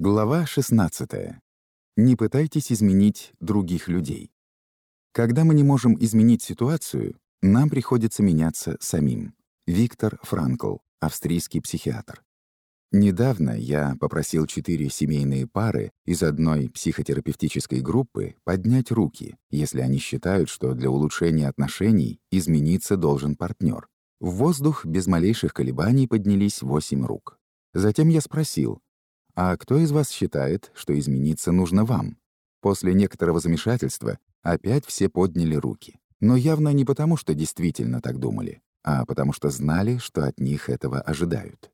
Глава 16. Не пытайтесь изменить других людей. Когда мы не можем изменить ситуацию, нам приходится меняться самим. Виктор Франкл, австрийский психиатр. Недавно я попросил четыре семейные пары из одной психотерапевтической группы поднять руки, если они считают, что для улучшения отношений измениться должен партнер. В воздух без малейших колебаний поднялись восемь рук. Затем я спросил, а кто из вас считает, что измениться нужно вам? После некоторого замешательства опять все подняли руки. Но явно не потому, что действительно так думали, а потому что знали, что от них этого ожидают.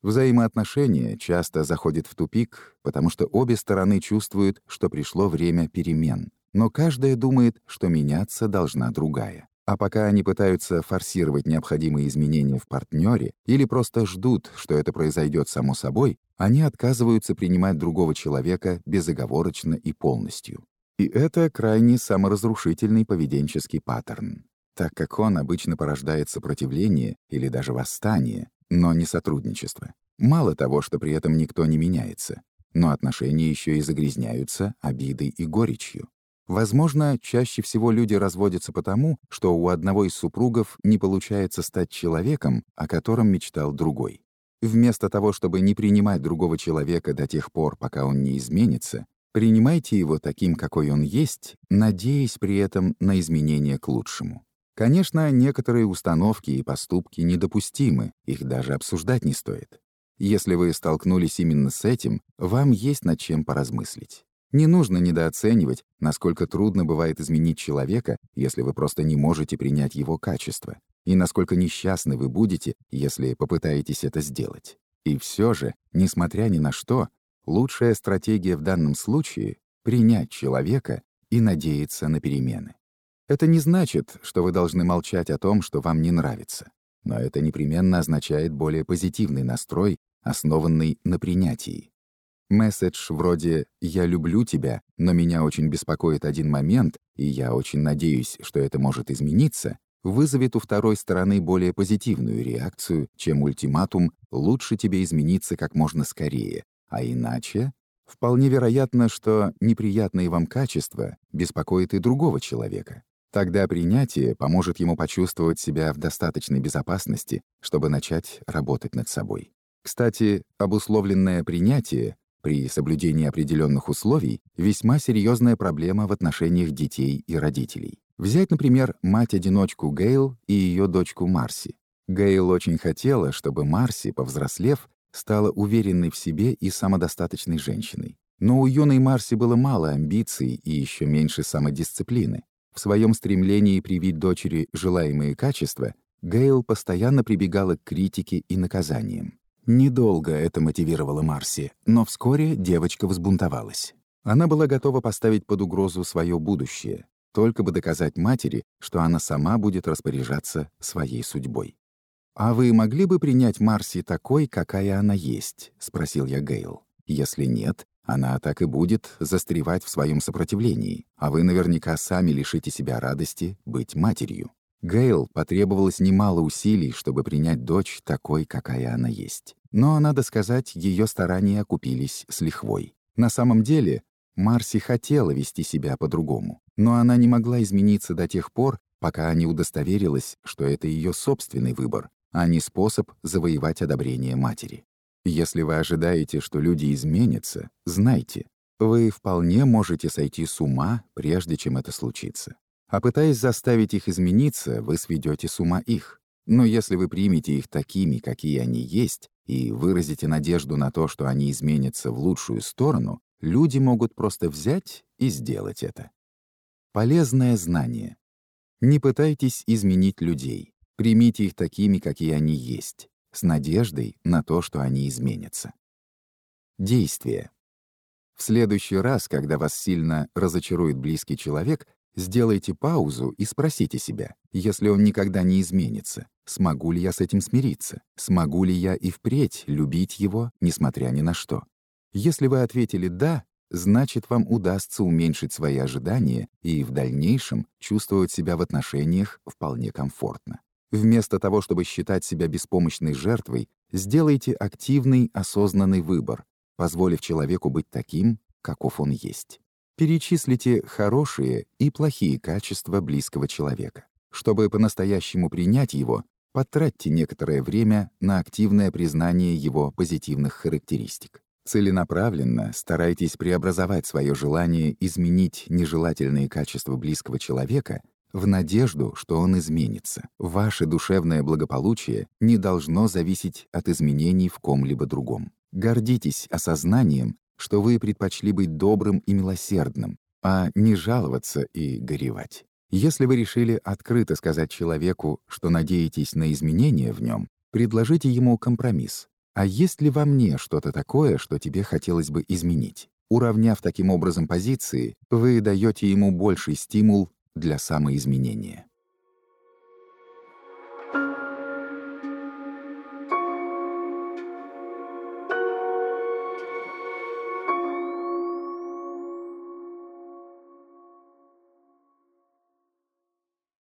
Взаимоотношения часто заходят в тупик, потому что обе стороны чувствуют, что пришло время перемен, но каждая думает, что меняться должна другая. А пока они пытаются форсировать необходимые изменения в партнере или просто ждут, что это произойдет само собой, они отказываются принимать другого человека безоговорочно и полностью. И это крайне саморазрушительный поведенческий паттерн, так как он обычно порождает сопротивление или даже восстание, но не сотрудничество. Мало того, что при этом никто не меняется, но отношения еще и загрязняются обидой и горечью. Возможно, чаще всего люди разводятся потому, что у одного из супругов не получается стать человеком, о котором мечтал другой. Вместо того, чтобы не принимать другого человека до тех пор, пока он не изменится, принимайте его таким, какой он есть, надеясь при этом на изменения к лучшему. Конечно, некоторые установки и поступки недопустимы, их даже обсуждать не стоит. Если вы столкнулись именно с этим, вам есть над чем поразмыслить. Не нужно недооценивать, насколько трудно бывает изменить человека, если вы просто не можете принять его качество, и насколько несчастны вы будете, если попытаетесь это сделать. И все же, несмотря ни на что, лучшая стратегия в данном случае — принять человека и надеяться на перемены. Это не значит, что вы должны молчать о том, что вам не нравится. Но это непременно означает более позитивный настрой, основанный на принятии. Месседж вроде «я люблю тебя, но меня очень беспокоит один момент, и я очень надеюсь, что это может измениться», вызовет у второй стороны более позитивную реакцию, чем ультиматум «лучше тебе измениться как можно скорее», а иначе вполне вероятно, что неприятные вам качества беспокоят и другого человека. Тогда принятие поможет ему почувствовать себя в достаточной безопасности, чтобы начать работать над собой. Кстати, обусловленное принятие при соблюдении определенных условий весьма серьезная проблема в отношениях детей и родителей. Взять, например, мать-одиночку Гейл и ее дочку Марси. Гейл очень хотела, чтобы Марси, повзрослев, стала уверенной в себе и самодостаточной женщиной. Но у юной Марси было мало амбиций и еще меньше самодисциплины. В своем стремлении привить дочери желаемые качества, Гейл постоянно прибегала к критике и наказаниям. Недолго это мотивировало Марси, но вскоре девочка взбунтовалась. Она была готова поставить под угрозу свое будущее, только бы доказать матери, что она сама будет распоряжаться своей судьбой. «А вы могли бы принять Марси такой, какая она есть?» — спросил я Гейл. «Если нет, она так и будет застревать в своем сопротивлении, а вы наверняка сами лишите себя радости быть матерью. Гейл потребовалось немало усилий, чтобы принять дочь такой, какая она есть. Но, надо сказать, ее старания окупились с лихвой. На самом деле, Марси хотела вести себя по-другому, но она не могла измениться до тех пор, пока не удостоверилась, что это ее собственный выбор, а не способ завоевать одобрение матери. Если вы ожидаете, что люди изменятся, знайте, вы вполне можете сойти с ума, прежде чем это случится. А пытаясь заставить их измениться, вы сведете с ума их. Но если вы примете их такими, какие они есть, и выразите надежду на то, что они изменятся в лучшую сторону, люди могут просто взять и сделать это. Полезное знание. Не пытайтесь изменить людей. Примите их такими, какие они есть с надеждой на то, что они изменятся. Действие. В следующий раз, когда вас сильно разочарует близкий человек, сделайте паузу и спросите себя, если он никогда не изменится, смогу ли я с этим смириться, смогу ли я и впредь любить его, несмотря ни на что. Если вы ответили «да», значит, вам удастся уменьшить свои ожидания и в дальнейшем чувствовать себя в отношениях вполне комфортно. Вместо того, чтобы считать себя беспомощной жертвой, сделайте активный, осознанный выбор. позволив человеку быть таким, каков он есть. Перечислите хорошие и плохие качества близкого человека. Чтобы по-настоящему принять его, потратьте некоторое время на активное признание его позитивных характеристик. Целенаправленно старайтесь преобразовать свое желание изменить нежелательные качества близкого человека в надежду, что он изменится. Ваше душевное благополучие не должно зависеть от изменений в ком-либо другом. Гордитесь осознанием, что вы предпочли быть добрым и милосердным, а не жаловаться и горевать. Если вы решили открыто сказать человеку, что надеетесь на изменения в нем, предложите ему компромисс. А есть ли во мне что-то такое, что тебе хотелось бы изменить? Уравняв таким образом позиции, вы даете ему больший стимул для самоизменения.